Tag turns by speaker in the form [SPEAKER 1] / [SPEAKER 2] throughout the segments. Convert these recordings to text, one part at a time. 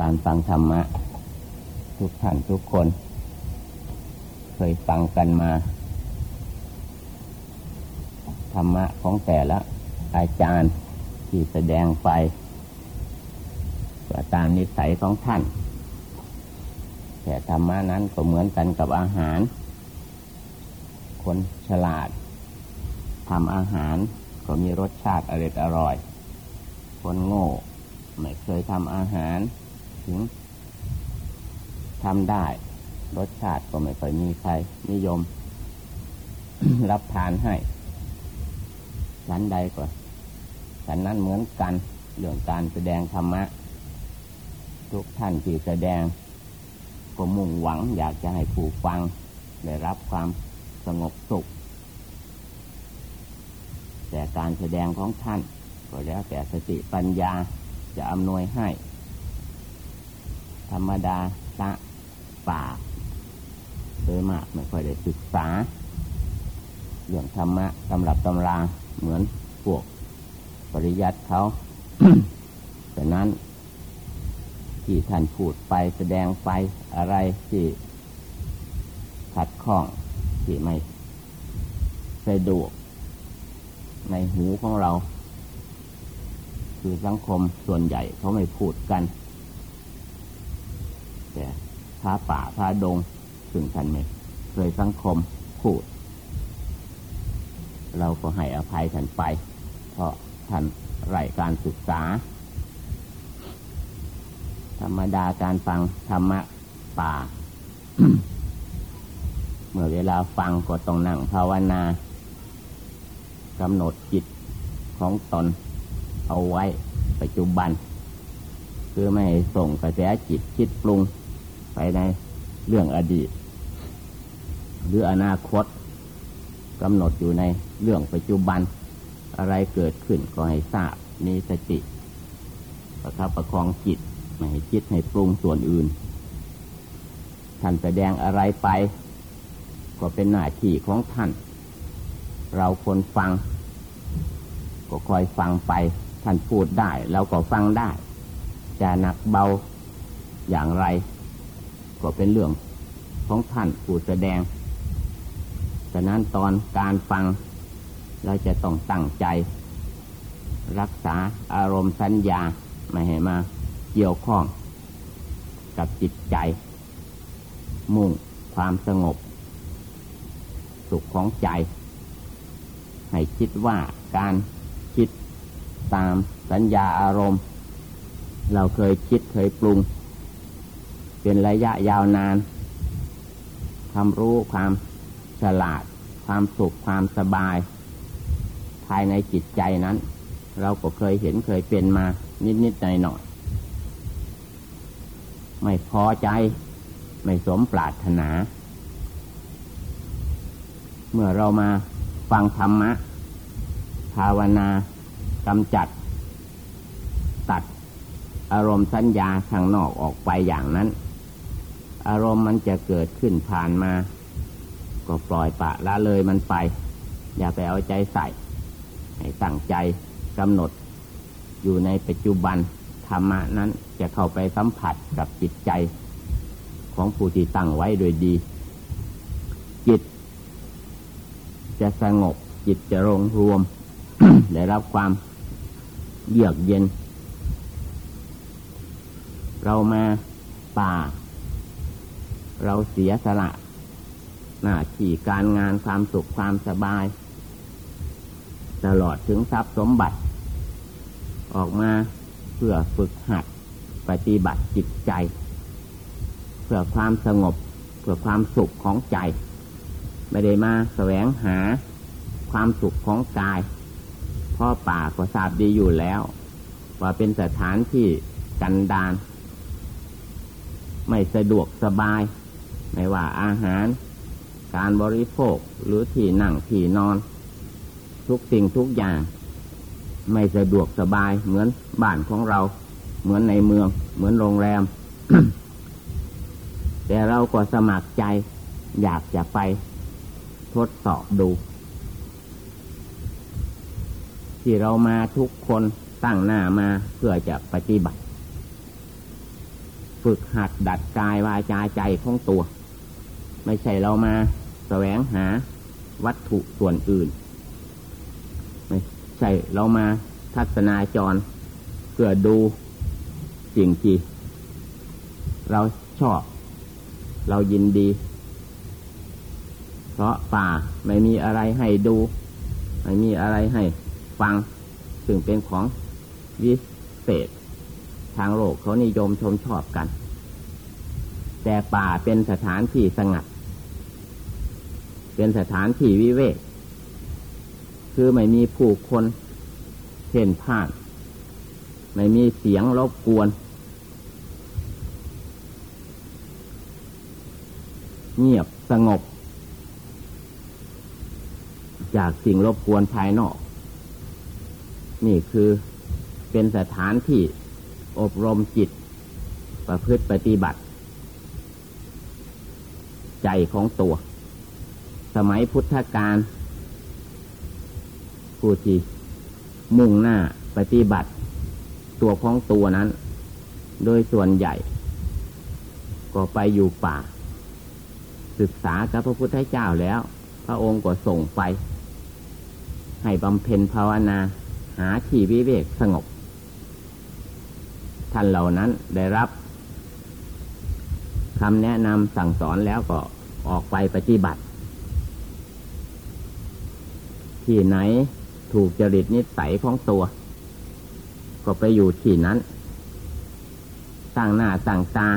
[SPEAKER 1] การฟังธรรมะ ทุกท่านทุกคน เคยฟังกันมา ธรรมะของแต่ละอาจารย์ที่แสดงไปก็ตามนิสัยของท่าน แต่ธรรมะนั้นก็เหมือนกันกับอาหาร คนฉลาดทำอาหารก็มีรสชาติอร่อยอร่อย คนโง่ ไม่เคยทำอาหาร ถึงทำได้ รสชาติก็ไม่ค่อยมีใครนิยม รับทานให้ฉันใดก็ฉันนั้นเหมือนกัน เรื่องการแสดงธรรมะ ทุกท่านที่แสดง ก็มุ่งหวังอยากจะให้ผู้ฟัง ได้รับความสงบสุข แต่การแสดงของท่าน ก็แล้วแต่สติปัญญาจะอำนวยให้ ธรรมดาละป่าโดยมากไม่ค่อยได้ศึกษา เรื่องธรรมะตำรับตำราเหมือนพวกปริยัติเขาแต่นั้น ที่ท่านพูดไปแสดงไปอะไรที่ขัดข้องที่ไม่สะดวกในหูของเรา คือสังคมส่วนใหญ่เขาไม่พูดกัน แต่พาป่าพาดงซึ่งท่านไม่เคยสังคมพูด เราก็ให้อภัยท่านไป เพราะท่านไร้การศึกษา ธรรมดาการฟังธรรมะป่า เมื่อเวลาฟังก็ต้องนั่งภาวนากำหนดจิตของตนเอาไว้ปัจจุบัน คือไม่ให้ส่งกระแสจิตคิดปรุง ไปในเรื่องอดีต หรืออนาคตกำหนดอยู่ในเรื่องปัจจุบัน อะไรเกิดขึ้นก็ให้ทราบมีสติประคับประคองจิตไม่ให้คิดให้ปรุงส่วนอื่น ท่านแสดงอะไรไป ก็เป็นหน้าที่ของท่าน เราคนฟัง ก็คอยฟังไป ท่านพูดได้เราก็ฟังได้ จะหนักเบาอย่างไร ก็เป็นเรื่องของท่านผู้แสดงฉะนั้นตอนการฟัง เราจะต้องตั้งใจ รักษาอารมณ์สัญญาไม่ให้มาเกี่ยวข้อง กับจิตใจ มุ่งความสงบ สุขของใจ ให้คิดว่าการคิดตามสัญญาอารมณ์ เราเคยคิดเคยปรุง เป็นระยะยาวนาน ความรู้ความฉลาด ความสุขความสบาย ภายในจิตใจนั้น เราก็เคยเห็นเคยเป็นมานิดๆหน่อยๆไม่พอใจ ไม่สมปรารถนา เมื่อเรามาฟังธรรมะ ภาวนากำจัด ตัดอารมณ์สัญญาข้างนอกออกไปอย่างนั้น อารมณ์มันจะเกิดขึ้นผ่านมา ก็ปล่อยปะละเลยมันไป อย่าไปเอาใจใส่ ให้ตั้งใจกำหนด อยู่ในปัจจุบันธรรมะนั้นจะเข้าไปสัมผัสกับจิตใจ ของผู้ที่ตั้งไว้โดยดี จิต จะสงบจิตจะรงรวม ได้รับความเยือกเย็น เรามาป่า เราเสียสละหน้าที่การงานความสุขความสบาย ตลอดถึงทรัพย์สมบัติ ออกมาเพื่อฝึกหัดปฏิบัติจิตใจ เพื่อความสงบ เพื่อความสุขของใจ ไม่ได้มาแสวงหาความสุขของกายพ่อป่าก็ทราบดีอยู่แล้ว ว่าเป็นสถานที่กันดาน ไม่สะดวกสบาย ไม่ว่าอาหาร การบริโภคหรือที่นั่งที่นอน ทุกสิ่งทุกอย่าง ไม่สะดวกสบายเหมือนบ้านของเรา เหมือนในเมือง เหมือนโรงแรม แต่เราก็สมัครใจ อยากจะไปทดสอบดู ที่เรามาทุกคนตั้งหน้ามาเพื่อจะปฏิบัติ ฝึกหัดดัดกายวาจาใจของตัว ไม่ใช่เรามาแสวงหาวัตถุส่วนอื่น ไม่ใช่เรามาทัศนาจร เพื่อดูสิ่งที่เราชอบ เรายินดี เพราะป่าไม่มีอะไรให้ดู ไม่มีอะไรให้ฟัง ซึ่งเป็นของวิเศษ ทางโลกเขานิยมชมชอบกัน แต่ป่าเป็นสถานที่สงัด เป็นสถานที่วิเวก คือไม่มีผู้คนเพ่นพ่าน ไม่มีเสียงรบกวน เงียบสงบ จากสิ่งรบกวนภายนอก นี่คือเป็นสถานที่อบรมจิต ประพฤติปฏิบัติ ใจของตัว สมัยพุทธกาลผู้ที่มุ่งหน้าปฏิบัติ ตัวของตัวนั้น โดยส่วนใหญ่ ก็ไปอยู่ป่า ศึกษากับพระพุทธเจ้าแล้ว พระองค์ก็ส่งไป ให้บำเพ็ญภาวนาหาที่วิเวกสงบ ท่านเหล่านั้นได้รับคำแนะนำสั่งสอนแล้วก็ออกไปปฏิบัติ ที่ไหน ถูกจริตนิสัยของตัว ก็ไปอยู่ที่นั้นตั้งหน้าตั้งตา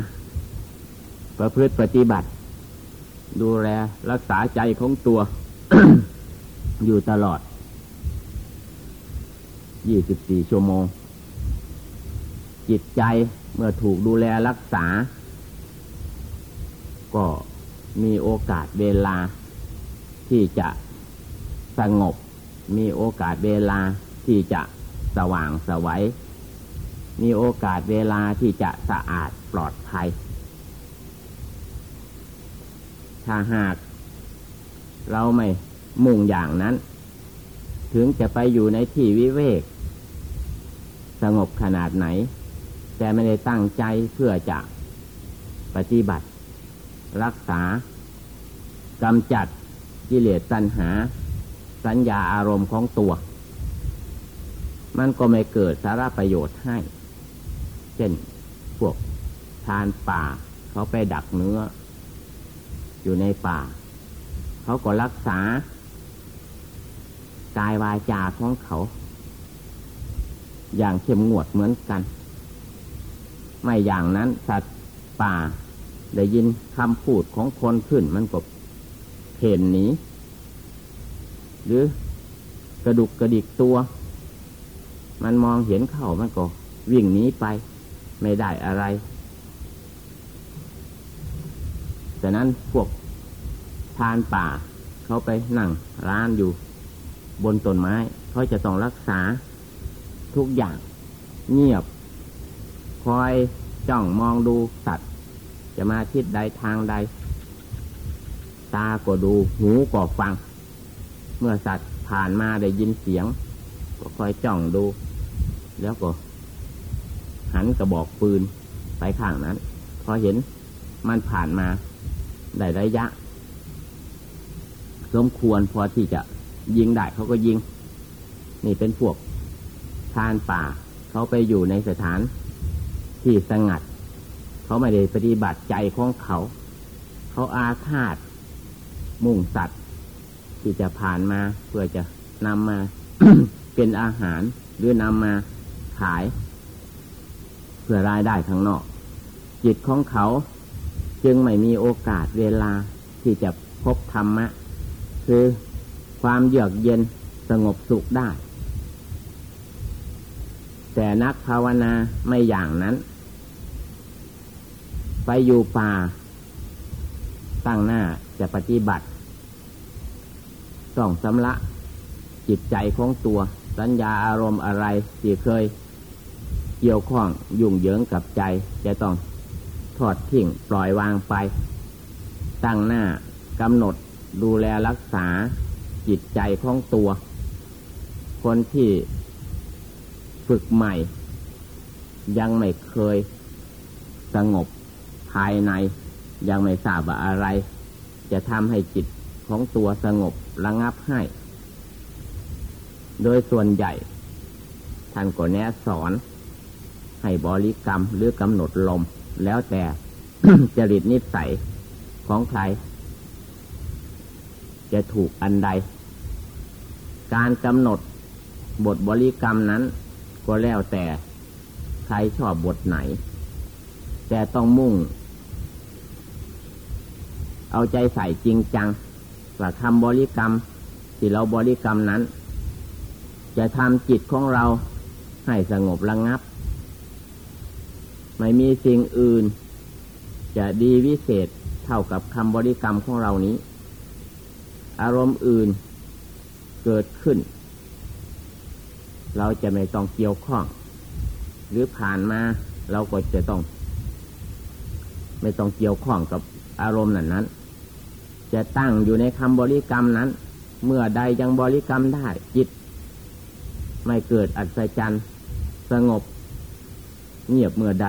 [SPEAKER 1] ประพฤติปฏิบัติ ดูแลรักษาใจของตัว อยู่ตลอด 24 ชั่วโมง จิตใจเมื่อถูกดูแลรักษา ก็มีโอกาสเวลาที่จะ สงบ มีโอกาสเวลาที่จะสว่างสวัยมีโอกาสเวลาที่จะสะอาดปลอดภัย ถ้าหาก เราไม่มุ่งอย่างนั้น ถึงจะไปอยู่ในที่วิเวก สงบขนาดไหน แต่ไม่ได้ตั้งใจเพื่อจะปฏิบัติ รักษากำจัดกิเลสตัณหา สัญญาอารมณ์ของตัว มันก็ไม่เกิดสาระประโยชน์ให้ เช่น พวกทานป่า เขาไปดักเนื้อ อยู่ในป่า เขาก็รักษากายวาจาของเขา อย่างเข้มงวดเหมือนกัน ไม่อย่างนั้นสัตว์ป่า ได้ยินคำพูดของคนขึ้นมันก็เห็นหนี หรือกระดุกกระดิกตัว มันมองเห็นเขามันก็วิ่งหนีไป ไม่ได้อะไรแต่นั้นพวกทานป่าเขาไปนั่งร้านอยู่ บนต้นไม้เขาจะต้องรักษาทุกอย่างเงียบ คอยจ้องมองดูสัตว์ จะมาทิศใดทางใด ตาก็ดูหูก็ฟัง เมื่อสัตว์ผ่านมาได้ยินเสียง ก็คอยจ้องดู แล้วก็ หันกระบอกปืนไปข้างนั้น พอเห็นมันผ่านมาได้ระยะ สมควรพอที่จะยิงได้เขาก็ยิง นี่เป็นพวกทานป่า เขาไปอยู่ในสถานที่สงัด เขาไม่ได้ปฏิบัติใจของเขา เขาอาฆาต มุ่งสัตว์ ที่จะผ่านมาเพื่อจะนำมาเป็นอาหารหรือนำมาขาย เพื่อรายได้ข้างนอก จิตของเขาจึงไม่มีโอกาสเวลาที่จะพบธรรมะ คือความเยือกเย็นสงบสุขได้ แต่นักภาวนาไม่อย่างนั้น ไปอยู่ป่า ตั้งหน้าจะปฏิบัติ ต้องสำละจิตใจของตัวสัญญาอารมณ์อะไรที่เคยเกี่ยวข้องยุ่งเหยิงกับใจ จะต้องทอดทิ้งปล่อยวางไป ตั้งหน้ากำหนดดูแลรักษาจิตใจของตัว คนที่ฝึกใหม่ ยังไม่เคยสงบภายใน ยังไม่ทราบว่าอะไร จะทำให้จิต ของตัวสงบระงับให้ โดยส่วนใหญ่ ท่านก็แนะสอน ให้บริกรรมหรือกำหนดลม แล้วแต่จริตนิสัยของใคร จะถูกอันใด การกำหนดบทบริกรรมนั้น ก็แล้วแต่ใครชอบบทไหน แต่ต้องมุ่ง เอาใจใส่จริงจัง ว่าคำบริกรรม ที่เราบริกรรมนั้น จะทำจิตของเราให้สงบระงับ ไม่มีสิ่งอื่น จะดีวิเศษเท่ากับคำบริกรรมของเรานี้ อารมณ์อื่นเกิดขึ้น เราจะไม่ต้องเกี่ยวข้อง หรือผ่านมาเราก็จะต้อง ไม่ต้องเกี่ยวข้องกับอารมณ์นั้นนั้น จะตั้งอยู่ในคำบริกรรมนั้น เมื่อใดยังบริกรรมได้จิต ไม่เกิดอัศจรรย์สงบ เงียบเมื่อใด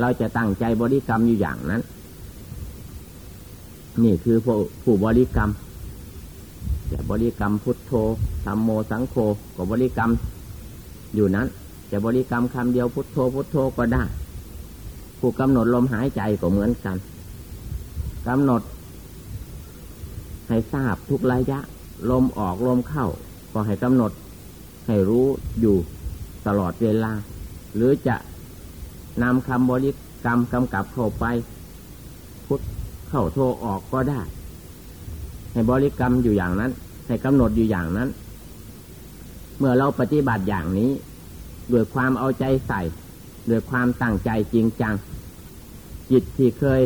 [SPEAKER 1] เราจะตั้งใจบริกรรมอยู่อย่างนั้น นี่คือผู้ผู้บริกรรมจะบริกรรมพุทโธธรรมโมสังโฆก็บริกรรมอยู่นั้น จะบริกรรมคำเดียวพุทโธพุทโธก็ได้ ผู้กำหนดลมหายใจก็เหมือนกันกำหนด ให้ทราบทุกระยะ ลมออกลมเข้า ก็ให้กำหนด ให้รู้อยู่ตลอดเวลา หรือจะนำคำบริกรรมกำกับเข้าไป พุทเข้าโทออกก็ได้ ให้บริกรรมอยู่อย่างนั้น ให้กำหนดอยู่อย่างนั้น เมื่อเราปฏิบัติอย่างนี้ด้วยความเอาใจใส่ด้วยความตั้งใจจริงจัง จิตที่เคย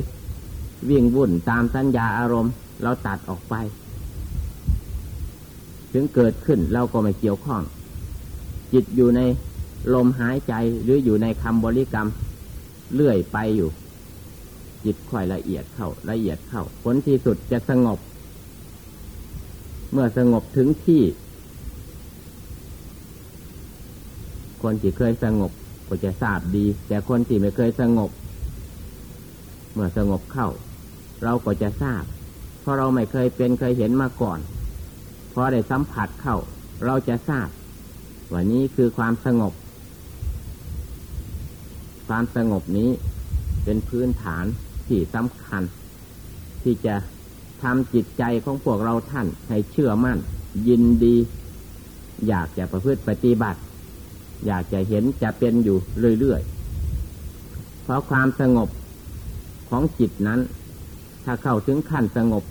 [SPEAKER 1] วิ่งวุ่นตามสัญญาอารมณ์ เราตัดออกไป ถึงเกิดขึ้นเราก็ไม่เกี่ยวข้อง จิตอยู่ในลมหายใจหรืออยู่ในคำบริกรรม เลื่อยไปอยู่ จิตค่อยละเอียดเข้าละเอียดเข้า ผลที่สุดจะสงบ เมื่อสงบถึงที่ คนที่เคยสงบก็จะทราบดี แต่คนที่ไม่เคยสงบ เมื่อสงบเข้า เราก็จะทราบ ราะเราไม่เคยเป็นเคยเห็นมาก่อนพอได้สัมผัสเข้า เราจะทราบว่านี้คือความสงบ ความสงบนี้เป็นพื้นฐานที่สำคัญ ที่จะทำจิตใจของพวกเราท่านให้เชื่อมั่น ยินดี อยากจะประพฤติปฏิบัติ อยากจะเห็นจะเป็นอยู่เรื่อยๆ เพราะความสงบของจิตนั้น ถ้าเข้าถึงขั้นสงบ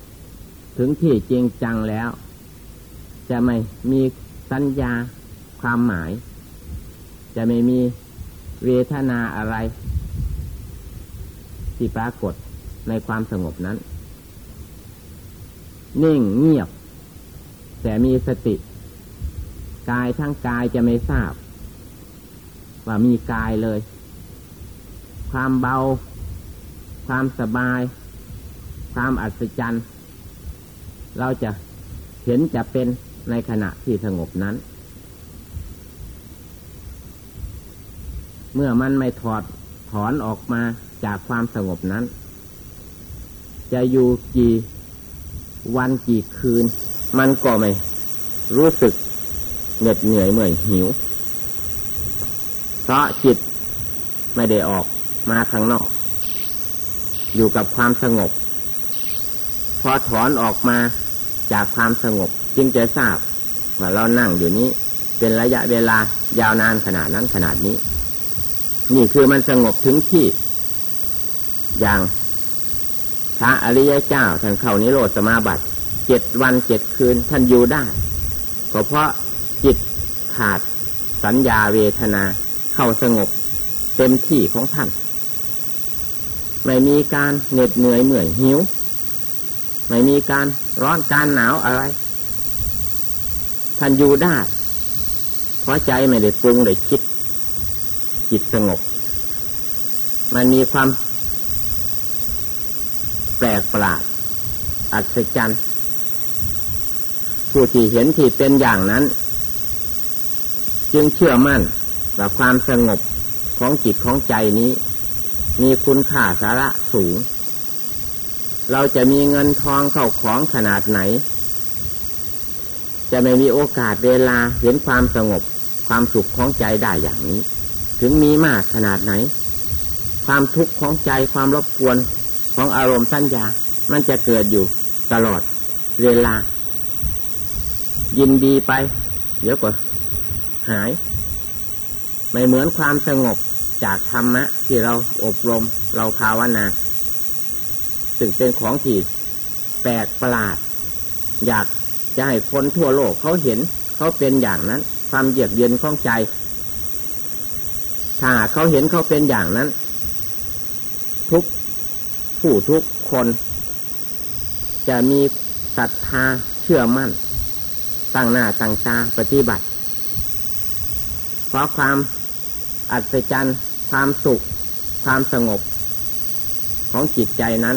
[SPEAKER 1] ถึงที่จริงจังแล้ว จะไม่มีสัญญาความหมาย จะไม่มีเวทนาอะไร ที่ปรากฏในความสงบนั้น นิ่งเงียบ แต่มีสติ กายทั้งกายจะไม่ทราบ ว่ามีกายเลย ความเบา ความสบาย ความอัศจรรย์ เราจะเห็นจะเป็นในขณะที่สงบนั้น เมื่อมันไม่ถอดถอนออกมาจากความสงบนั้น จะอยู่กี่วันกี่คืน มันก็ไม่รู้สึกเหน็ดเหนื่อยเมื่อยหิว เพราะจิตไม่ได้ออกมาข้างนอก อยู่กับความสงบ พอถอนออกมา จากความสงบจึงจะทราบว่าเรานั่งอยู่นี้ เป็นระยะเวลายาวนานขนาดนั้นขนาดนี้ นี่คือมันสงบถึงที่ อย่างพระอริยเจ้าท่านเข้านิโรธสมาบัติเจ็ดวันเจ็ดคืนท่านอยู่ได้ ก็เพราะจิตขาดสัญญาเวทนาเข้าสงบเต็มที่ของท่าน ไม่มีการเหน็ดเหนื่อยเหนื่อยหิว ไม่มีการร้อนการหนาวอะไร ท่านอยู่ได้เพราะใจไม่ได้ปรุงได้คิด จิตสงบ มันมีความแปลกประหลาดอัศจรรย์ผู้ที่เห็นที่เป็นอย่างนั้น จึงเชื่อมั่นว่าความสงบของจิตของใจนี้ มีคุณค่าสาระสูง เราจะมีเงินทองเข้าของขนาดไหน จะไม่มีโอกาสเวลาเห็นความสงบความสุขของใจได้อย่างนี้ ถึงมีมากขนาดไหน ความทุกข์ของใจความรบกวนของอารมณ์สัญญา มันจะเกิดอยู่ตลอดเวลา ยินดีไป เดี๋ยวก็หาย ไม่เหมือนความสงบจากธรรมะที่เราอบรมเราภาวนา ซึ่งเป็นของที่แปลกประหลาด อยากจะให้คนทั่วโลกเขาเห็นเขาเป็นอย่างนั้น ความเยือกเย็นของใจ ถ้าเขาเห็นเขาเป็นอย่างนั้น ทุกผู้ทุกคน จะมีศรัทธาเชื่อมั่นตั้งหน้าตั้งตาปฏิบัติ เพราะความอัศจรรย์ความสุข ความสงบของจิตใจนั้น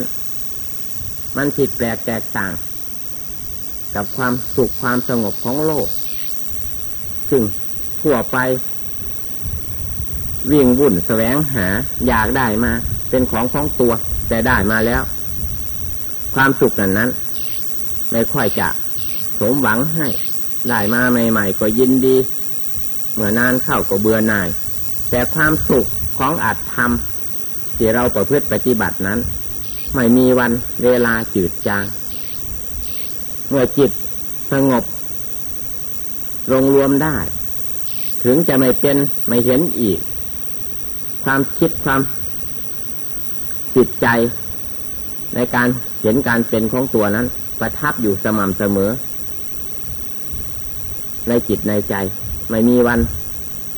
[SPEAKER 1] มันผิดแปลกแตกต่าง กับความสุขความสงบของโลก ซึ่งทั่วไป วิ่งวุ่นแสวงหาอยากได้มา เป็นของของตัว แต่ได้มาแล้ว ความสุขนั้นนั้น ไม่ค่อยจะสมหวังให้ ได้มาใหม่ ๆ ก็ยินดี เมื่อนานเข้าก็เบื่อหน่าย แต่ความสุขของอัตธรรมที่เราประพฤติปฏิบัตินั้น ไม่มีวันเวลาจืดจาง เมื่อจิตสงบลงรวมได้ ถึงจะไม่เป็นไม่เห็นอีก ความคิดความจิตใจ ในการเห็นการเป็นของตัวนั้น ประทับอยู่สม่ำเสมอ ในจิตในใจ ไม่มีวัน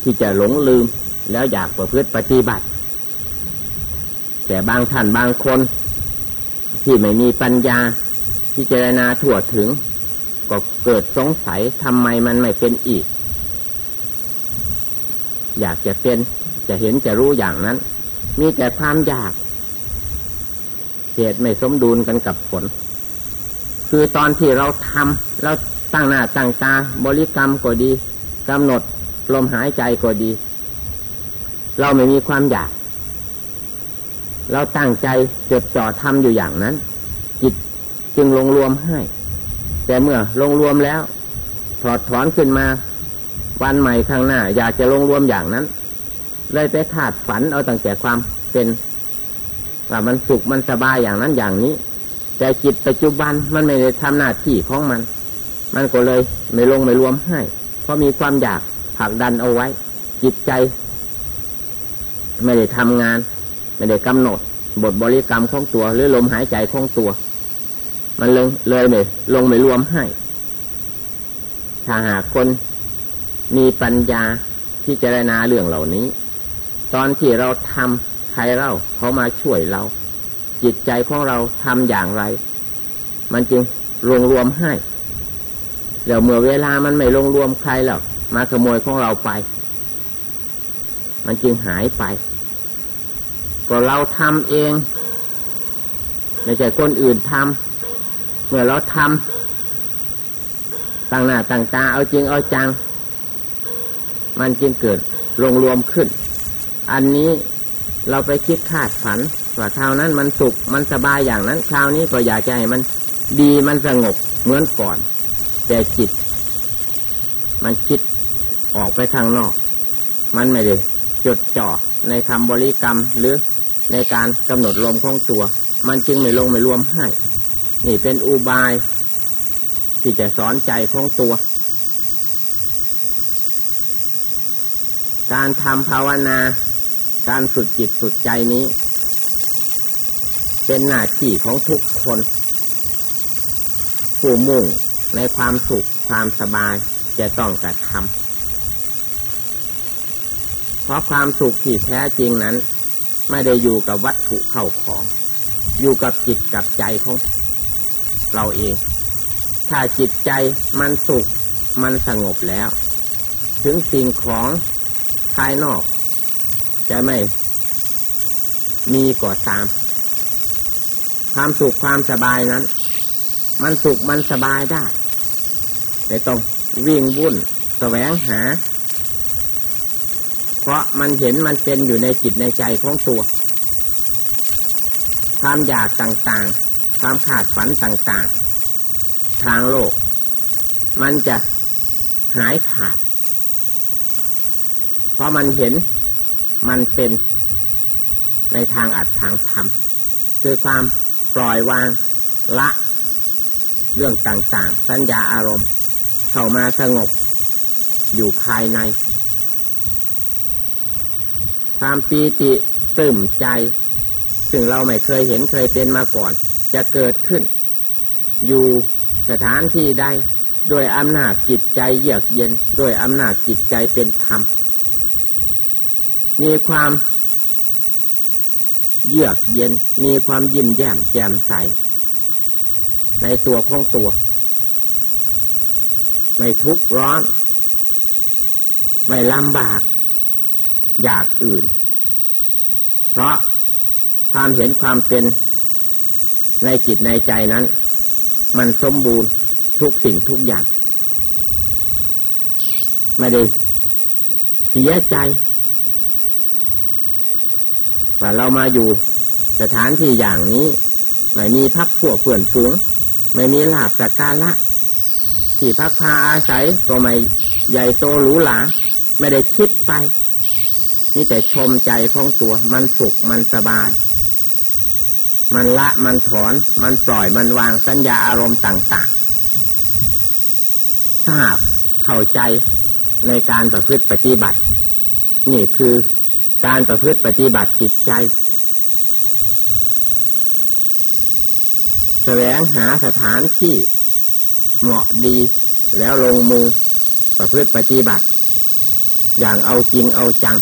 [SPEAKER 1] ที่จะหลงลืมแล้วอยากประพฤติปฏิบัติ แต่บางท่านบางคน ที่ไม่มีปัญญาพิจารณาถั่วถึง ก็เกิดสงสัยทำไมมันไม่เป็นอีก อยากจะเป็นจะเห็นจะรู้อย่างนั้น มีแต่ความอยากเหตุไม่สมดุลกันกับผล คือตอนที่เราทำเราตั้งหน้าตั้งตา บริกรรมก็ดีกำหนดลมหายใจก็ดี เราไม่มีความอยาก เราตั้งใจจดจ่อทำอยู่อย่างนั้น จิตจึงลงรวมให้ แต่เมื่อลงรวมแล้วถอดถอนขึ้นมา วันใหม่ข้างหน้า อยากจะลงรวมอย่างนั้น เลยไปขาดฝันเอาตั้งแต่ความเป็นว่ามันสุขมันสบายอย่างนั้นอย่างนี้ แต่จิตปัจจุบันมันไม่ได้ทำหน้าที่ของมัน มันก็เลยไม่ลงไม่รวมให้ เพราะมีความอยากผลักดันเอาไว้ จิตใจ ไม่ได้ทำงาน ไม่ได้กำหนด บทบริกรรมของตัว หรือลมหายใจของตัว มันเลยเลยไม่ลงไม่รวมให้ ถ้าหากคนมีปัญญาที่เจรณาเรื่องเหล่านี้ ตอนที่เราทำใครเล่าเขามาช่วยเรา จิตใจของเราทำอย่างไร มันจึงรวมรวมให้เดี๋ยวเมื่อเวลามันไม่ลงรวมใครแล้วมาขโมยของเราไป มันจึงหายไป ก็เราทำเอง ไม่ใช่คนอื่นทำเมื่อเราทำต่างหน้าต่างตาเอาจริงเอาจัง มันจึงเกิดลงรวมขึ้น อันนี้เราไปคิดคาดฝันว่าคราวนั้นมันสุขมันสบายอย่างนั้น คราวนี้ก็อยากจะให้มันดีมันสงบเหมือนก่อน แต่จิต มันคิดออกไปข้างนอก มันไม่ได้จดจ่อในคำบริกรรมหรือ ในการกำหนดลมของตัว มันจึงไม่ลงไม่รวมให้ นี่เป็นอุบาย ที่จะสอนใจของตัว การทำภาวนา การฝึกจิตฝึกใจนี้ เป็นหน้าที่ของทุกคน ผู้มุ่งในความสุขความสบายจะต้องกระทำเพราะความสุขที่แท้จริงนั้น ไม่ได้อยู่กับวัตถุเข้าของ อยู่กับจิตกับใจของเราเอง ถ้าจิตใจมันสุขมันสงบแล้ว ถึงสิ่งของภายนอก จะไม่มีก่อตาม ความสุขความสบายนั้น มันสุขมันสบายได้ไม่ต้องวิ่งวุ่น แสวงหา เพราะมันเห็นมันเป็นอยู่ในจิตในใจของตัว ความอยากต่างๆ ความขาดฝันต่างๆ ทางโลก มันจะหายขาด เพราะมันเห็นมันเป็นในทางอัดทางธรรม คือความปล่อยวางละ เรื่องต่างๆ สัญญาอารมณ์ เข้ามาสงบอยู่ภายใน ความปีติตื่มใจ ซึ่งเราไม่เคยเห็นเคยเป็นมาก่อน จะเกิดขึ้น อยู่สถานที่ใดโดยอำนาจจิตใจเยือกเย็นโดยอำนาจจิตใจเป็นธรรม มีความเยือกเย็นมีความยิ้มแย้มแจ่มใส ในตัวของตัว ไม่ทุกข์ร้อน ไม่ลำบาก อยากอื่น เพราะความเห็นความเป็นในจิตในใจนั้น มันสมบูรณ์ทุกสิ่งทุกอย่าง ไม่ได้เสียใจว่าเรามาอยู่สถานที่อย่างนี้ ไม่มีพักพวกเพื่อนฝูง ไม่มีลาบสักการะที่พักพาอาศัยก็ไม่ใหญ่โตหรูหราไม่ได้คิดไป มีแต่ชมใจของตัว มันสุขมันสบาย มันละมันถอน มันปล่อยมันวางสัญญาอารมณ์ต่างๆทราบเข้าใจในการประพฤติปฏิบัติ นี่คือการประพฤติปฏิบัติจิตใจแสวงหาสถานที่เหมาะดีแล้วลงมือประพฤติปฏิบัติ อย่างเอาจริงเอาจัง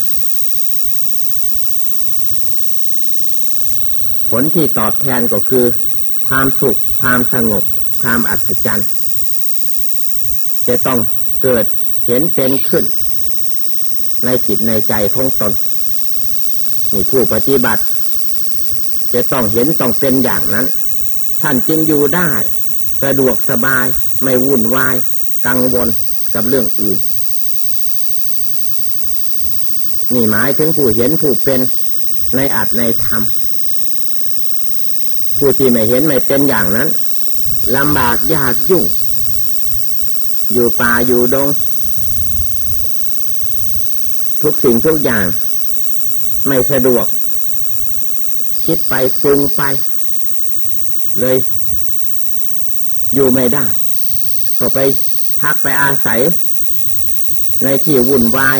[SPEAKER 1] ลที่ตอบแทนก็คือ ความสุข ความสงบ ความอัศจรรย์จะต้องเกิดเห็นเป็นขึ้น ในจิตในใจของตนมีผู้ปฏิบัติ จะต้องเห็นต้องเป็นอย่างนั้น ท่านจึงอยู่ได้ สะดวกสบายไม่วุ่นวาย กังวลกับเรื่องอื่น นี่หมายถึงผู้เห็นผู้เป็นในอัตในธรรม ผู้ที่ไม่เห็นไม่เป็นอย่างนั้นลำบากยากยุ่ง อยู่ป่าอยู่ดง ทุกสิ่งทุกอย่าง ไม่สะดวก คิดไปปรุงไป เลย อยู่ไม่ได้ เขาไปพักไปอาศัย ในที่วุ่นวาย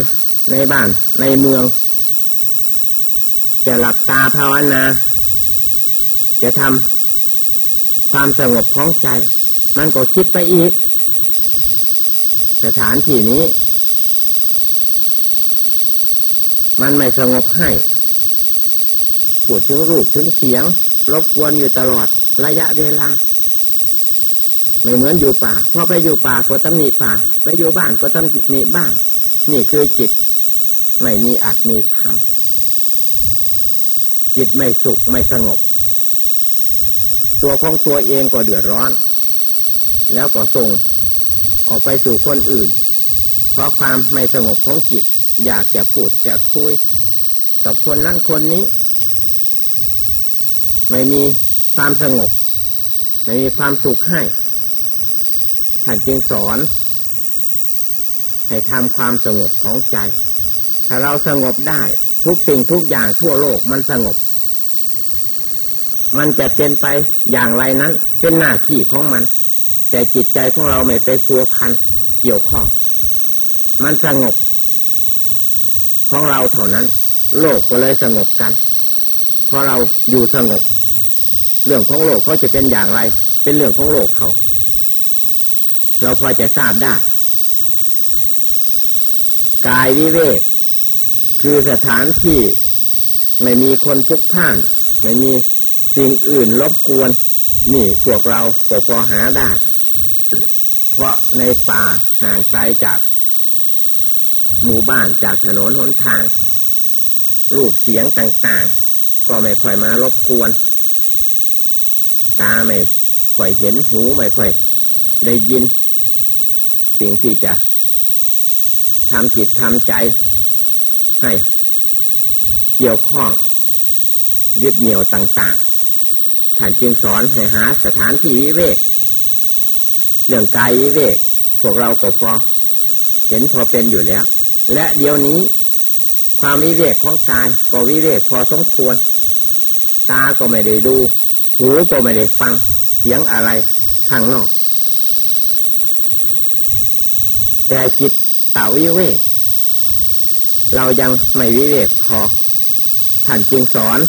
[SPEAKER 1] ในบ้านในเมือง จะหลับตาภาวนา จะทำความสงบของใจ มันก็คิดไปอีก สถานที่นี้ มันไม่สงบให้พูดถึงรูปถึงเสียง รบกวนอยู่ตลอดระยะเวลา ไม่เหมือนอยู่ป่าพอไปอยู่ป่าก็ตำหนิป่า ไปอยู่บ้านก็ตำหนิบ้าน นี่คือจิต ไม่มีอัตมีธรรมจิตไม่สุขไม่สงบ ตัวของตัวเองก็เดือดร้อน แล้วก็ส่งออกไปสู่คนอื่น เพราะความไม่สงบของจิต อยากจะพูดจะคุย กับคนนั้นคนนี้ ไม่มีความสงบ ไม่มีความสุขให้ท่านจึงสอน ให้ทำความสงบของใจ ถ้าเราสงบได้ทุกสิ่งทุกอย่างทั่วโลกมันสงบ มันจะเป็นไปอย่างไรนั้น เป็นหน้าที่ของมัน แต่จิตใจของเราไม่ไปพัวพันเกี่ยวข้อง มันสงบ ของเราเท่านั้น โลกก็เลยสงบกัน เพราะเราอยู่สงบ เรื่องของโลกเขาจะเป็นอย่างไร เป็นเรื่องของโลกเขา เราพอจะทราบได้กายวิเวกคือสถานที่ไม่มีคนพุกพ่าน ไม่มี สิ่งอื่นรบกวน นี่พวกเราก็พอหาได้ เพราะในป่าห่างไกลจาก หมู่บ้านจากถนนหนทาง รูปเสียงต่างๆ ก็ไม่ค่อยมารบกวน ตาไม่ค่อยเห็นหูไม่ค่อยได้ยิน สิ่งที่จะทำจิตทำใจ ให้เกี่ยวข้องยึดเหนี่ยวต่าง ๆ ท่านจึงสอนให้หาสถานที่วิเวกเรื่องกายวิเวกพวกเราก็พอเห็นพอเป็นอยู่แล้ว และเดี๋ยวนี้ ความวิเวกของกายก็วิเวกพอสมควร ตาก็ไม่ได้ดู หูก็ไม่ได้ฟังเสียงอะไรข้างนอก แต่จิตต่าวิเวก เรายังไม่วิเวกพอ ท่านจึงสอน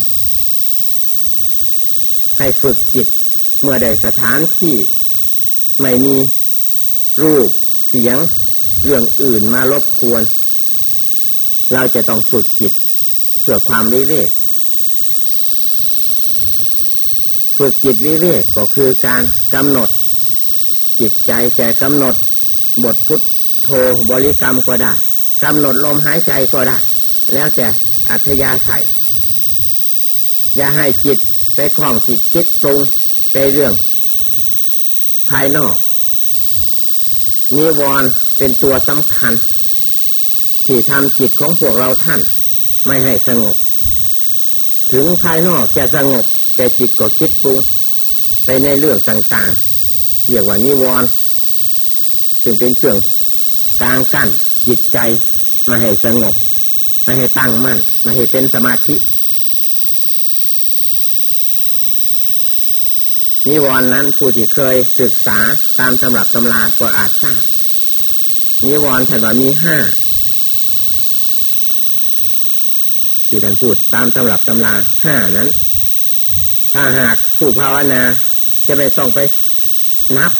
[SPEAKER 1] ให้ฝึกจิต เมื่อใดสถานที่ไม่มีรูปเสียงเรื่องอื่นมารบกวน เราจะต้องฝึกจิตเพื่อความวิเวกฝึกจิตวิเวกก็คือการกำหนด จิตใจแต่กำหนด บทพุทโธบริกรรมก็ได้กำหนดลมหายใจก็ได้ แล้วแต่อัธยาศัย อย่าให้จิต ไปคล้องจิตคิดปรุงในเรื่อง ภายนอกนิวรณ์เป็นตัวสำคัญ ที่ทำจิตของพวกเราท่าน ไม่ให้สงบ ถึงภายนอกจะสงบ แต่จิตก็คิดปรุง ไปในเรื่องต่างๆ เรียกว่านิวรณ์ซึ่งเป็นเครื่องกลางกั้นจิตใจมาให้สงบมาให้ตั้งมั่นมาให้เป็นสมาธิ นิวรณ์นั้นผู้ที่เคยศึกษาตามตำรับตำราก็อาจทราบนิวรณ์ท่ว่ามีห้าที่ท่านพูดตามตำรับตำราห้านั้น ถ้าหากผู้ภาวนาจะไม่ต้องไปนับ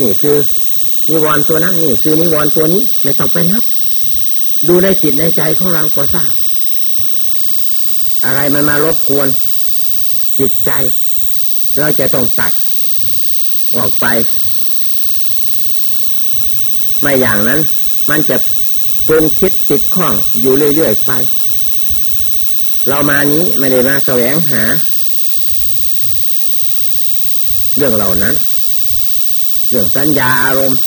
[SPEAKER 1] นี่คือนิวรณ์ตัวนั้นนี่คือนิวรณ์ตัวนี้ไม่ต้องไปนับ ดูในจิตในใจของเราก็ทราบ อะไรมันมารบกวน จิตใจ เราจะต้องตัด ออกไป ไม่อย่างนั้น มันจะปรุงคิดติดข้องอยู่เรื่อยๆไป เรามานี้ไม่ได้มาแสวงหา เรื่องเหล่านั้น เรื่องสัญญาอารมณ์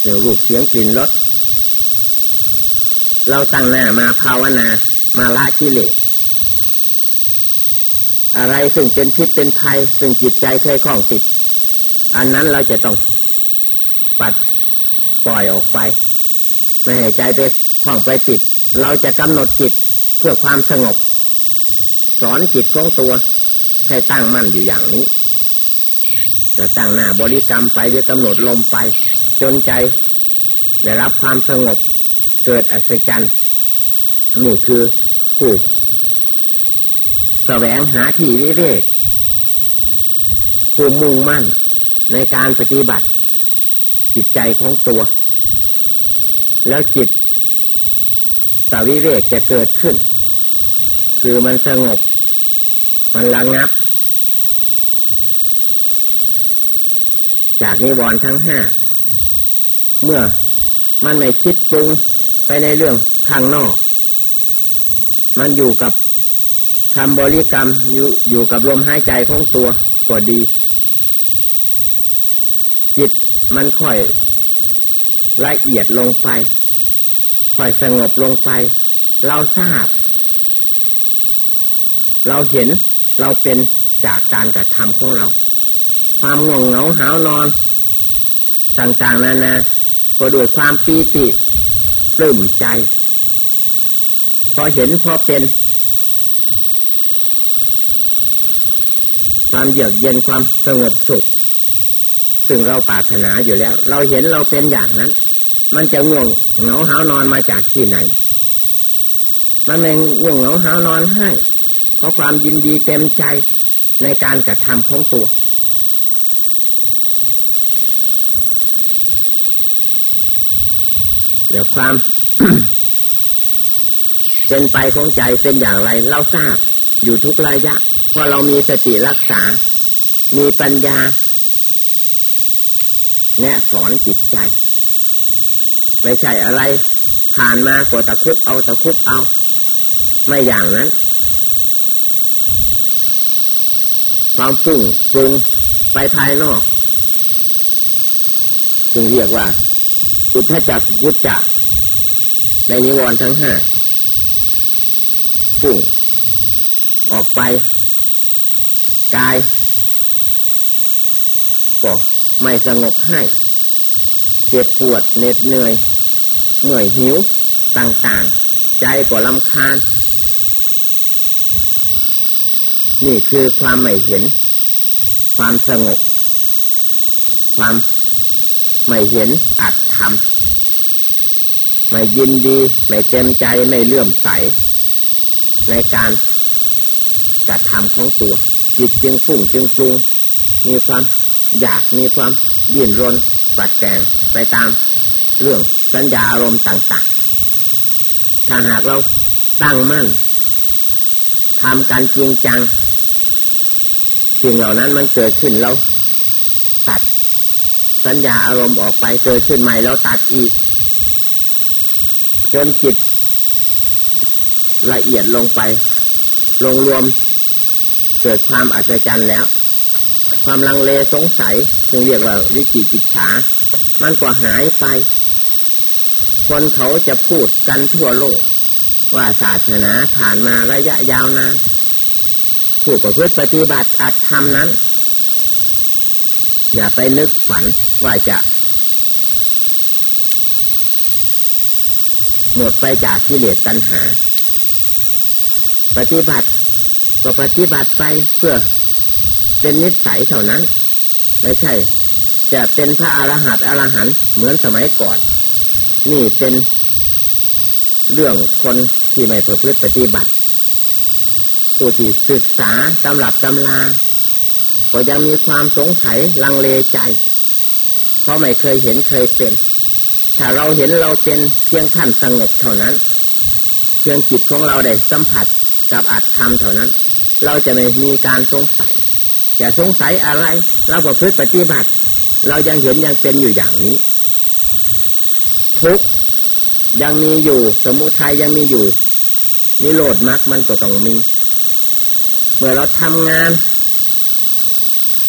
[SPEAKER 1] เรื่องรูปเสียงกลิ่นรสเราตั้งหน้ามาภาวนามาละกิเลส อะไรซึ่งเป็นพิษเป็นภัย ซึ่งจิตใจเคยคล้องติด อันนั้นเราจะต้องปัดปล่อยออกไป ไม่ให้ใจไปคล้องไปติด เราจะกำหนดจิตเพื่อความสงบ สอนจิตของตัว ให้ตั้งมั่นอยู่อย่างนี้จะตั้งหน้าบริกรรมไปหรือกำหนดลมไป จนใจ ได้รับความสงบเกิดอัศจรรย์นี่คือผู้ แสวงหาที่วิเวกผู้มุ่งมั่นในการปฏิบัติ จิตใจของตัว แล้วจิตสวิเวกจะเกิดขึ้น คือมันสงบ มันระงับ จากนิวรณ์ทั้งห้า เมื่อมันไม่คิดปรุงไปในเรื่องข้างนอก มันอยู่กับ คำบริกรรมอยู่อยู่กับลมหายใจของตัวก็ดี จิตมันค่อยละเอียดลงไป ค่อยสงบลงไป เราทราบ เราเห็นเราเป็นจากการกระทำของเรา ความง่วงเหงาหานอน ต่างๆนานาก็ด้วยความปีติปลื้มใจ พอเห็นพอเป็น ความเยือกเย็นความสงบสุข ซึ่งเราปรารถนาอยู่แล้ว เราเห็นเราเป็นอย่างนั้น มันจะง่วงเหงาหานอนมาจากที่ไหน มันไม่ง่วงเหงาหานอนให้ เพราะความยินดีเต็มใจในการกระทำของตัวเดี๋ยวความเป็นไปของใจเป็นอย่างไร เราทราบอยู่ทุกระยะ ราะเรามีสติรักษา มีปัญญา แนะสอนจิตใจ ไม่ใช่อะไร ผ่านมาก็ตะคุบเอาตะคุบเอา ไม่อย่างนั้น ความฟุ้งปรุงไปภายนอก จึงเรียกว่า อุทธจักกุจจะในนิวรณ์ทั้งห้าฟุ้งออกไป
[SPEAKER 2] กาย ก็ไม่สงบให้ เจ็บปวดเหน็ดเหนื่อยเหนื่อยหิวต่างๆ ใจก็ลำคาญ นี่คือความไม่เห็น ความสงบ ความไม่เห็นอัดทำไม่ยินดีไม่เต็มใจไม่เลื่อมใส ในการกระทำของตัว จิตจึงฟุ้งจึงปรุงมีความอยากมีความยิ่นรนปัดแกงไปตามเรื่องสัญญาอารมณ์ต่าง ๆ ถ้าหากเราตั้งมั่นทำการจริงจังสิ่งเหล่านั้นมันเกิดขึ้นเราตัดสัญญาอารมณ์ออกไปเกิดขึ้นใหม่แล้วตัดอีก จนจิตละเอียดลงไป ลงรวม เกิดความอัศจรรย์แล้ว ความลังเลสงสัยจึงเรียกว่าวิจิกิจฉา มันก็หายไป คนเขาจะพูดกันทั่วโลก ว่าศาสนาผ่านมาระยะยาวนานผู้ประพฤติปฏิบัติอัตธรรมนั้น อย่าไปนึกฝันว่าจะหมดไปจากกิเลสตัณหา ปฏิบัติ ก็ปฏิบัติไปเพื่อเป็นนิสัยเท่านั้น ไม่ใช่ จะเป็นพระอรหันต์อรหันต์เหมือนสมัยก่อน นี่เป็นเรื่องคนที่ไม่ประพฤติปฏิบัติผู้ที่ศึกษาตำรับตำลา ก็ยังมีความสงสัยลังเลใจ เพราะไม่เคยเห็นเคยเป็น ถ้าเราเห็นเราเป็นเพียงขั้นสงบเท่านั้น เพียงจิตของเราได้สัมผัสกับอัตธรรมเท่านั้น เราจะไม่มีการสงสัยอย่าสงสัยอะไรเราประพฤติปฏิบัติ เรายังเห็นยังเป็นอยู่อย่างนี้ ทุกยังมีอยู่ สมุทัยยังมีอยู่นิโรธมรรคมันก็ต้องมี เมื่อเราทำงาน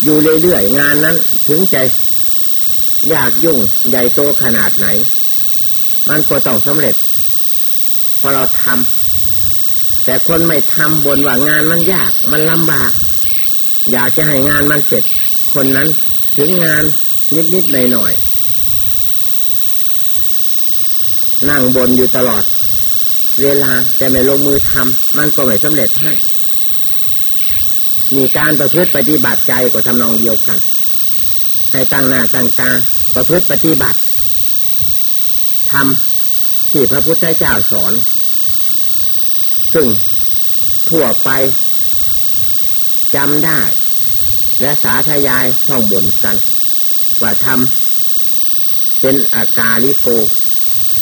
[SPEAKER 2] อยู่เรื่อยๆงานนั้น ถึงใจยากยุ่งใหญ่โตขนาดไหน มันก็ต้องสำเร็จพอเราทำ แต่คนไม่ทำบนว่างานมันยาก มันลำบาก อยากจะให้งานมันเสร็จ คนนั้นถึงงานนิดๆหน่อยๆนั่งบนอยู่ตลอด เวลาแต่ไม่ลงมือทำมันก็ไม่สำเร็จให้มีการประพฤติปฏิบัติใจก็ทำนองเดียวกัน ให้ตั้งหน้าตั้งตาประพฤติปฏิบัติทำที่พระพุทธเจ้าสอน ซึ่งทั่วไปจำได้ และสาธยายท่องบนกัน ว่าทำเป็นอากาลิโก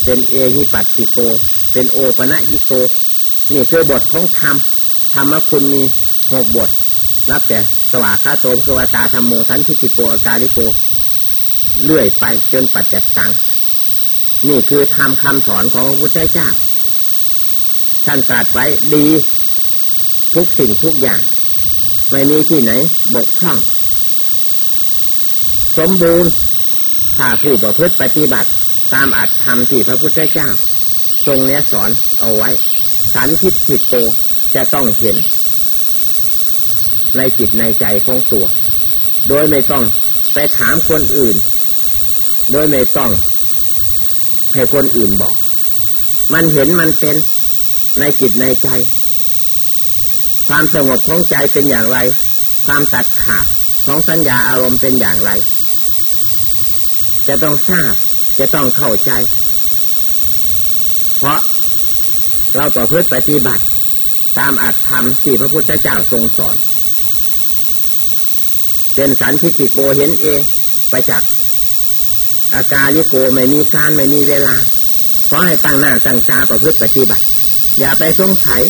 [SPEAKER 2] เป็นเอหิปัสสิโก เป็นโอปะยิโก นี่คือบทของธรรมธรรมคุณมีหกบท นับแต่สวากาโตสวตาธรรมโมทันทิติโกอากาลิโก เลื่อยไปจนปัจจัดตัง นี่คือธรรมคำสอนของพระพุทธเจ้า ท่านตรัสไว้ดี ทุกสิ่งทุกอย่าง ไม่มีที่ไหน บกพร่อง สมบูรณ์ถ้าผู้ประพฤติปฏิบัติ ตามอัตธรรมที่พระพุทธเจ้า ทรงเนี้ยสอนเอาไว้ สันทิฏฐิโกจะต้องเห็น ในจิตในใจของตัว โดยไม่ต้องไปถามคนอื่น โดยไม่ต้องให้คนอื่นบอก มันเห็นมันเป็น ในจิตในใจ ความสงบของใจเป็นอย่างไร ความตัดขาดของสัญญาอารมณ์เป็นอย่างไร จะต้องทราบ จะต้องเข้าใจ เพราะเราต่อพืชปฏิบัติ ตามอัตธรรมที่พระพุทธเจ้าทรงสอน เป็นสันทิติโกเห็นเองไปจากอาการลิโกไม่มีการไม่มีเวลาขอให้ตั้งหน้าตั้งตาประพฤติปฏิบัติ อย่าไปสงสัย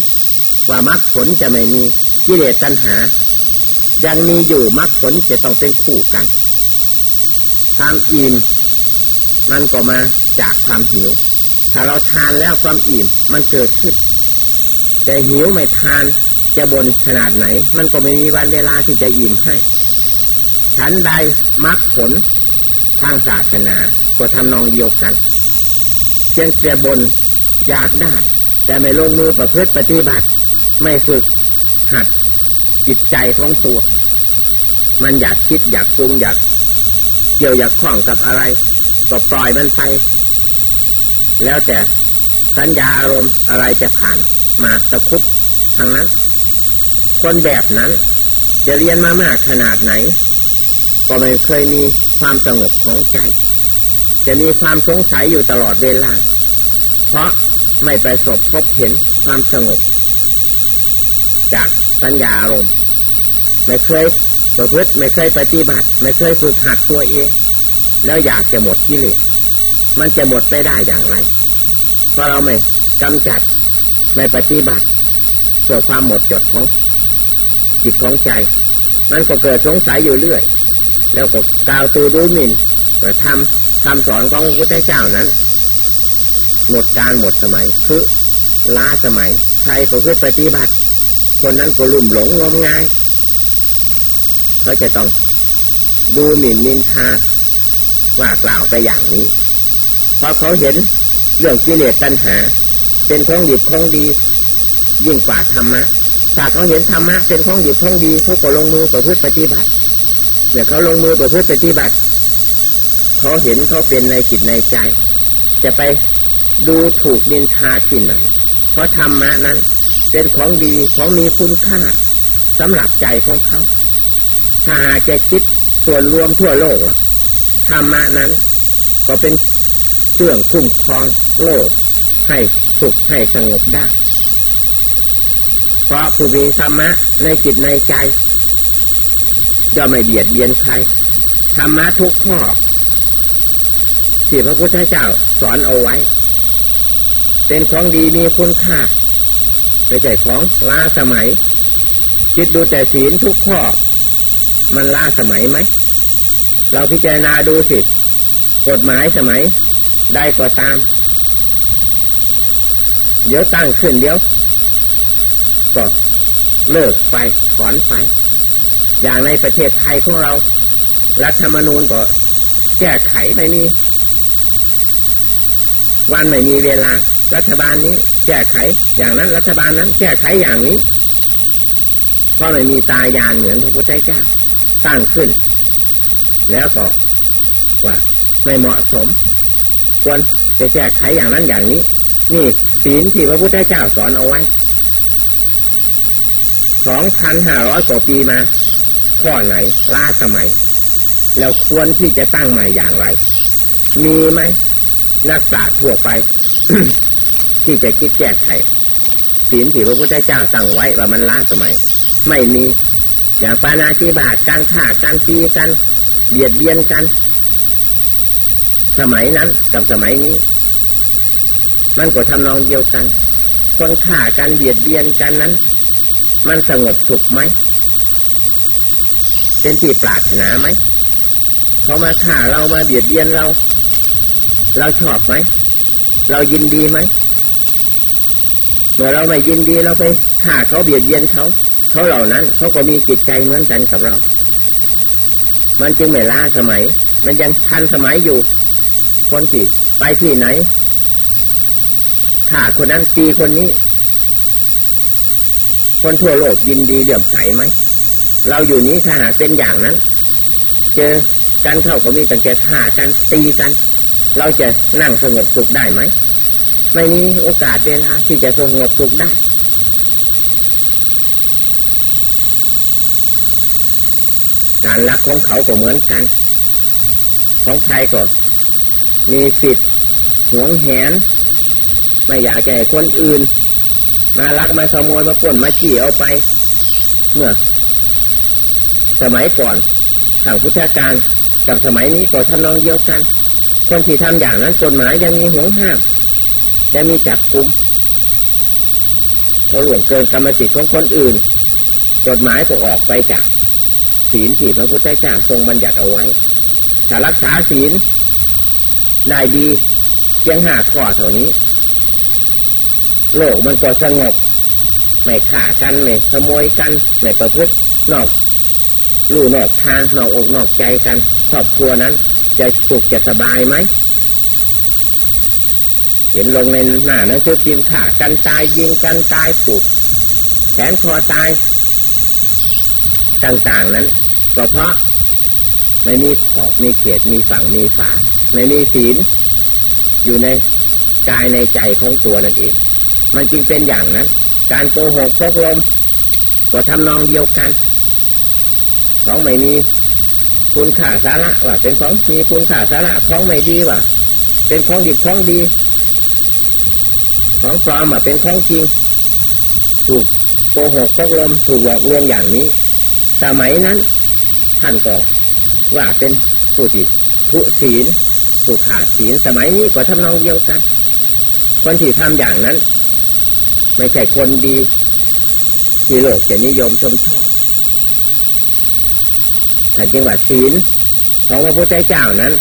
[SPEAKER 2] ว่ามรรคผลจะไม่มีกิเลสตัณหา ยังมีอยู่มรรคผลจะต้องเป็นคู่กันความอิ่มมันก็มาจากความหิว ถ้าเราทานแล้วความอิ่มมันเกิดขึ้น แต่หิวไม่ทานจะบนขนาดไหน มันก็ไม่มีวันเวลาที่จะอิ่มให้ฉันใดมรรคผลทางศาสนาก็ทำนองเดียวกันเพียงแต่บนอยากได้ แต่ไม่ลงมือประพฤติปฏิบัติ ไม่ฝึกหัดจิตใจของตัว มันอยากคิดอยากปรุงอยากเกี่ยวอยากคล้องกับอะไรก็ปล่อยมันไป แล้วแต่สัญญาอารมณ์อะไรจะผ่านมาตะคุบทางนั้น คนแบบนั้น จะเรียนมามากขนาดไหน ก็ไม่เคยมีความสงบของใจ จะมีความสงสัยอยู่ตลอดเวลา เพราะ ไม่ไปสบพบเห็นความสงบ จากสัญญาอารมณ์ ไม่เคยประพฤติไม่เคยปฏิบัติ ไม่เคยฝึกหัดตัวเอง แล้วอยากจะหมดกิเลสมันจะหมดไปได้อย่างไร เพราะเราไม่กำจัดไม่ปฏิบัติเพื่อความหมดจดของจิตของใจ มันก็เกิดสงสัยอยู่เรื่อย แล้วก็กล่าวตูดูหมิ่นทำคำสอนของพระพุทธเจ้านั้น หมดการหมดสมัยคือล้าสมัย ใครประพฤติปฏิบัติ คนนั้นก็ลุ่มหลงงมงาย เขาจะต้องดูหมิ่นนินทาว่ากล่าวไปอย่างนี้ เพราะเขาเห็นเรื่องกิเลสตัณหา เป็นของดีของดี ยิ่งกว่าธรรมะถ้าเขาเห็นธรรมะเป็นของดีของดีเขาก็ลงมือประพฤติปฏิบัติเมื่อเขาลงมือประพฤติปฏิบัติ เขาเห็นเขาเป็นในจิตในใจ จะไป ดูถูกนินทาที่ไหน เพราะธรรมะนั้น เป็นของดีของมีคุณค่าสำหรับใจของเขา ถ้าหากจะคิดส่วนรวมทั่วโลกธรรมะนั้น ก็เป็นเครื่องคุ้มครองโลก ให้สุขให้สงบได้ เพราะผู้มีธรรมะในจิตในใจจะไม่เบียดเบียนใครธรรมะทุกข้อที่พระพุทธเจ้าสอนเอาไว้ เป็นของดีมีคุณค่าไม่ใช่ของล้าสมัย คิดดูแต่ศีลทุกข้อ มันล้าสมัยไหม เราพิจารณาดูสิ กฎหมายสมัยใดก็ตาม เดี๋ยวตั้งขึ้นเดี๋ยวก็เลิกไปถอนไป อย่างในประเทศไทยของเรา รัฐธรรมนูญก็แก้ไขไม่มี วันไม่มีเวลา รัฐบาลนี้แก้ไข อย่างนั้น รัฐบาลนั้น แก้ไขอย่างนี้เพราะไม่มีตายานเหมือนพระพุทธเจ้าตั้งขึ้น แล้วก็ว่าไม่เหมาะสม ควรจะแก้ไขอย่างนั้นอย่างนี้ นี่ศีลที่พระพุทธเจ้าสอนเอาไว้สองพันห้าร้อยกว่าปีมา ข้อไหนล้าสมัย แล้วควรที่จะตั้งใหม่อย่างไร มีไหมนักปราชญ์ทั่วไป ที่จะคิดแก้ไขศีลที่พระพุทธเจ้าสั่งไว้ว่ามันล้าสมัย ไม่มี อย่างปานาจิบาตการฆ่าการตีกัน เบียดเบียนกัน สมัยนั้นกับสมัยนี้ มันก็ทำนองเดียวกัน คนฆ่ากันเบียดเบียนกันนั้น มันสงบสุขไหมเป็นที่ปรารถนาไหมเขามาฆ่าเรามาเบียดเบียนเรา เราชอบไหมเรายินดีไหม เมื่อเราไม่ยินดีเราไปฆ่าเขาเบียดเบียนเขาเขาเหล่านั้นเขาก็มีจิตใจเหมือนกันกับเรา มันจึงไม่ล้าสมัย มันยังทันสมัยอยู่ คนที่ไปที่ไหนฆ่าคนนั้นตีคนนี้ คนทั่วโลกยินดีเลื่อมใสไหมเราอยู่นี้ถ้าหากเป็นอย่างนั้น เจอกันเข้าก็มีแต่แก่ฆ่ากันตีกัน เราจะนั่งสงบสุขได้ไหม ไม่มีโอกาสเวลาที่จะสงบสุขได้ การรักของเขาก็เหมือนกัน ของใครก็มีสิทธิ์หวงแหน ไม่อยากแก่คนอื่น มาลักมาขโมยมาป่นมาจี้เอาไป เมื่อ สมัยก่อนทางพุทธการกับสมัยนี้ก็ทำนองเดียวกัน คนที่ทำอย่างนั้นกฎหมายยังมีห่วงห้าม ยังมีจับกุมเขาะหลวงเกินกรรมสิทธิ์ของคนอื่น กฎหมายก็ออกไปจากศีลที่พระพุทธเจ้าทรงบัญญัติเอาไว้ถ้ารักษาศีลได้ดีเพียงหาข้อเท่านี้ โลกมันก็สงบ ไม่ฆ่ากันไม่ขโมยกันไม่ประพฤตินอกลู่นอกทางนอกอกนอกใจกัน ครอบครัวนั้น จะสุขจะสบายไหม เห็นลงในหน้าหนังสือพิมพ์ฆ่ากันตายยิงกันตายผูกแขนคอตายต่าง ๆ นั้นก็เพราะไม่มีขอบมีเขตมีฝั่งมีฝาไม่มีศีลอยู่ในกายในใจของตัวนั่นเอง มันจึงเป็นอย่างนั้น การโกหกพกลมก็ทำนองเดียวกัน ของไม่มีคุณค่าสาระว่าเป็นของมีคุณค่าสาระของไม่ดีว่าเป็นของดีของดี ของปลอมเป็นของจริง ถูกโกหกพกลมถูกหลอกลวงอย่างนี้ สมัยนั้น ท่านก็ว่าเป็นผู้ที่ทุศีลผู้ขาดศีลสมัยนี้ก็ทำนองเดียวกัน คนที่ทำอย่างนั้น ไม่ใช่คนดีที่โลกจะนิยมชมชอบท่านจึงว่าศีลของพระพุทธเจ้านั้น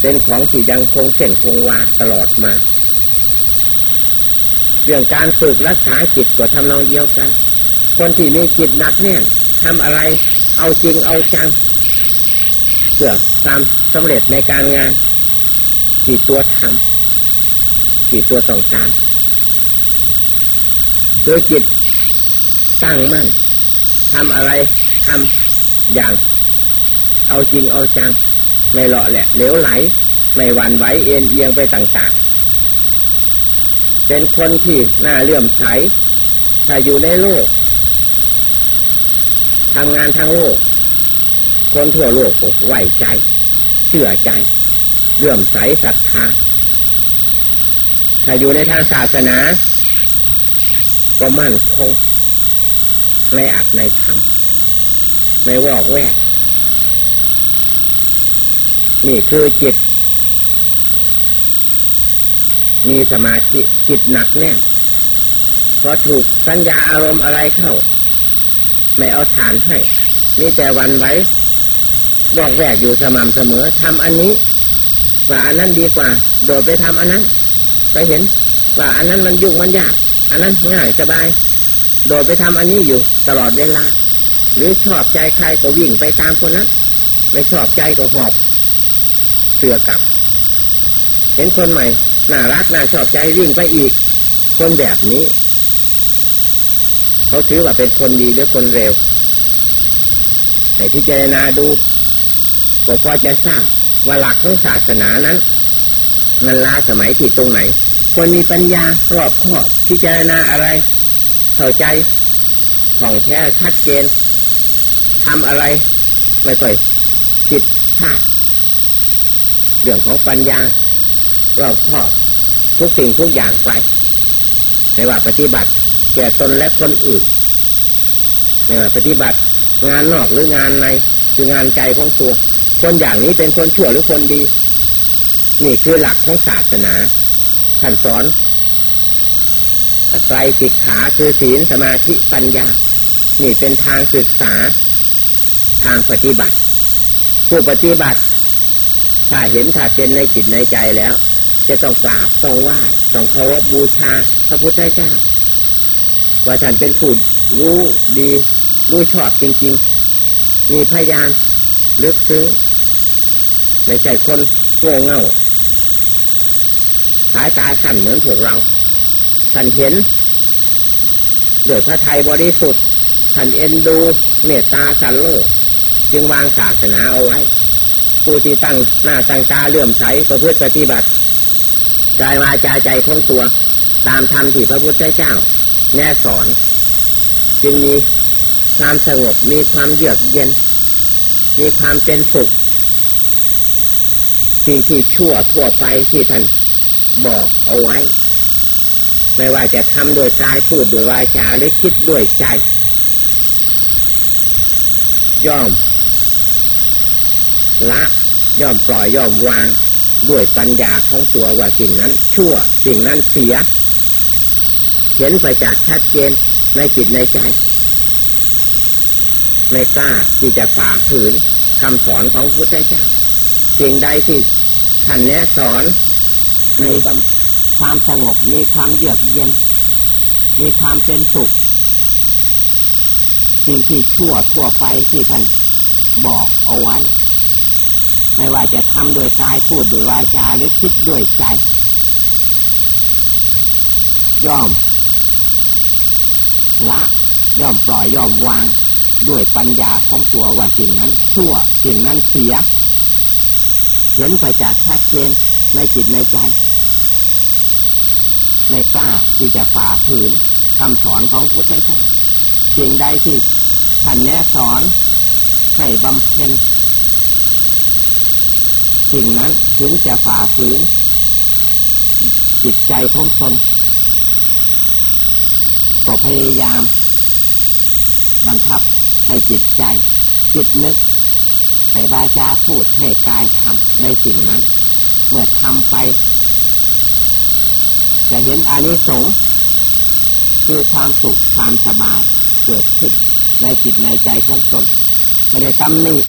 [SPEAKER 2] เป็นของที่ยังคงเส้นคงวาตลอดมา เรื่องการฝึกรักษาจิตก็ทำนองเดียวกัน คนที่มีจิตหนักแน่นทำอะไรเอาจริงเอาจังเพื่อความสำเร็จในการงานกี่ตัวทำกี่ตัวต้องการโดยจิตตั้งมั่นทำอะไรทำอย่าง เอาจริงเอาจัง ไม่เลาะแหละเหลวไหล ไม่หวั่นไหวเอ็นเอียงไปต่างๆ เป็นคนที่น่าเลื่อมใสถ้าอยู่ในโลกทำงานทั้งโลก คนทั่วโลกไหวใจ เชื่อใจ เลื่อมใสศรัทธาถ้าอยู่ในทางศาสนา ก็มั่นคงในอัดในธรรมไม่วอกแวกนี่คือจิต มีสมาธิจิตหนักแน่นพอถูกสัญญาอารมณ์อะไรเข้า ไม่เอาฐานให้มีแต่วันไว้บอกแวกอยู่สม่ำเสมอทำอันนี้ว่าอันนั้นดีกว่า โดดไปทำอันนั้น ไปเห็นว่าอันนั้นมันยุ่งมันยาก อันนั้นง่ายสบาย โดดไปทำอันนี้อยู่ตลอดเวลา หรือชอบใจใครก็วิ่งไปตามคนนั้น ไม่ชอบใจก็หอบเสือกลับ เห็นคนใหม่ น่ารักน่าชอบใจวิ่งไปอีก คนแบบนี้ เขาถือว่าเป็นคนดีหรือคนเร็วให้พิจารณาดูก็พอจะทราบว่าหลักของศาสนานั้น มันล้าสมัยที่ตรงไหน คนมีปัญญารอบคอบพิจารณาอะไร เข้าใจท่องแท้ชัดเจนทำอะไร ไม่ค่อยผิดพลาดเรื่องของปัญญา รอบคอบทุกสิ่งทุกอย่างไป ไม่ว่าปฏิบัติแก่ตนและคนอื่น ไม่ว่าปฏิบัติงานนอกหรืองานในคืองานใจของตัวคนอย่างนี้เป็นคนชั่วหรือคนดี นี่คือหลักของศาสนาท่านสอนไตรสิกขาคือศีลสมาธิปัญญา นี่เป็นทางศึกษา ทางปฏิบัติ ผู้ปฏิบัติ ถ้าเห็นถ้าเป็นในจิตในใจแล้ว จะต้องกราบต้องไหว้ต้องเคารพบูชาพระพุทธเจ้า ว่าท่านเป็นผู้รู้ดีรู้ชอบจริง ๆ มีพยานลึกซึ้งไม่ใช่คนโง่เง่าสายตาสั้นเหมือนพวกเราท่านเห็นโดยพระไทยบริสุทธิ์ท่านเอ็นดูเมตตาสันโลก จึงวางศาสนาเอาไว้ ผู้ที่ตั้งหน้าตั้งตาเลื่อมใสประพฤติปฏิบัติ กายวาจาใจของตัว ตามธรรมที่พระพุทธเจ้า แน่สอน จึงมีความสงบมีความเยือกเย็น มีความเป็นสุขสิ่งที่ชั่วทั่วไปที่ท่านบอกเอาไว้ ไม่ว่าจะทำโดยกายพูดโดยวาจาหรือคิดด้วยใจ ย่อม ละ ย่อมปล่อยย่อมวาง ด้วยปัญญาของตัวว่าสิ่งนั้น ชั่วสิ่งนั้นเสีย เห็นไปจากชัดเจนในจิตในใจ ไม่กล้าที่จะฝ่าฝืนคำสอนของพระพุทธเจ้าสิ่งใดที่ท่านแนะสอนมีความสงบมีความเยือกเย็น มีความเป็นสุขสิ่งที่ชั่วทั่วไปที่ท่านบอกเอาไว้ ไม่ว่าจะทำโดยกายพูดโดยวาจาหรือคิดด้วยใจ ย่อมละย่อมปล่อยย่อมวางด้วยปัญญาของตัวว่าสิ่งนั้น ชั่วสิ่งนั้นเสียเห็นไปจากชัดเจนในจิตในใจในกล้าที่จะฝ่าฝืนคำสอนของพุทธเจ้าสิ่งใดที่ท่านแนะสอนให้บำเพ็ญ สิ่งนั้นถึงจะฝ่าฝืนจิตใจของตนก็พยายาม บังคับให้จิตใจ จิตนึกให้วาจาพูดให้กายทำในสิ่งนั้น เมื่อทำไป จะเห็นอานิสงส์คือความสุขความสบายเกิดขึ้นในจิตในใจของตนไม่ได้ตำหนิ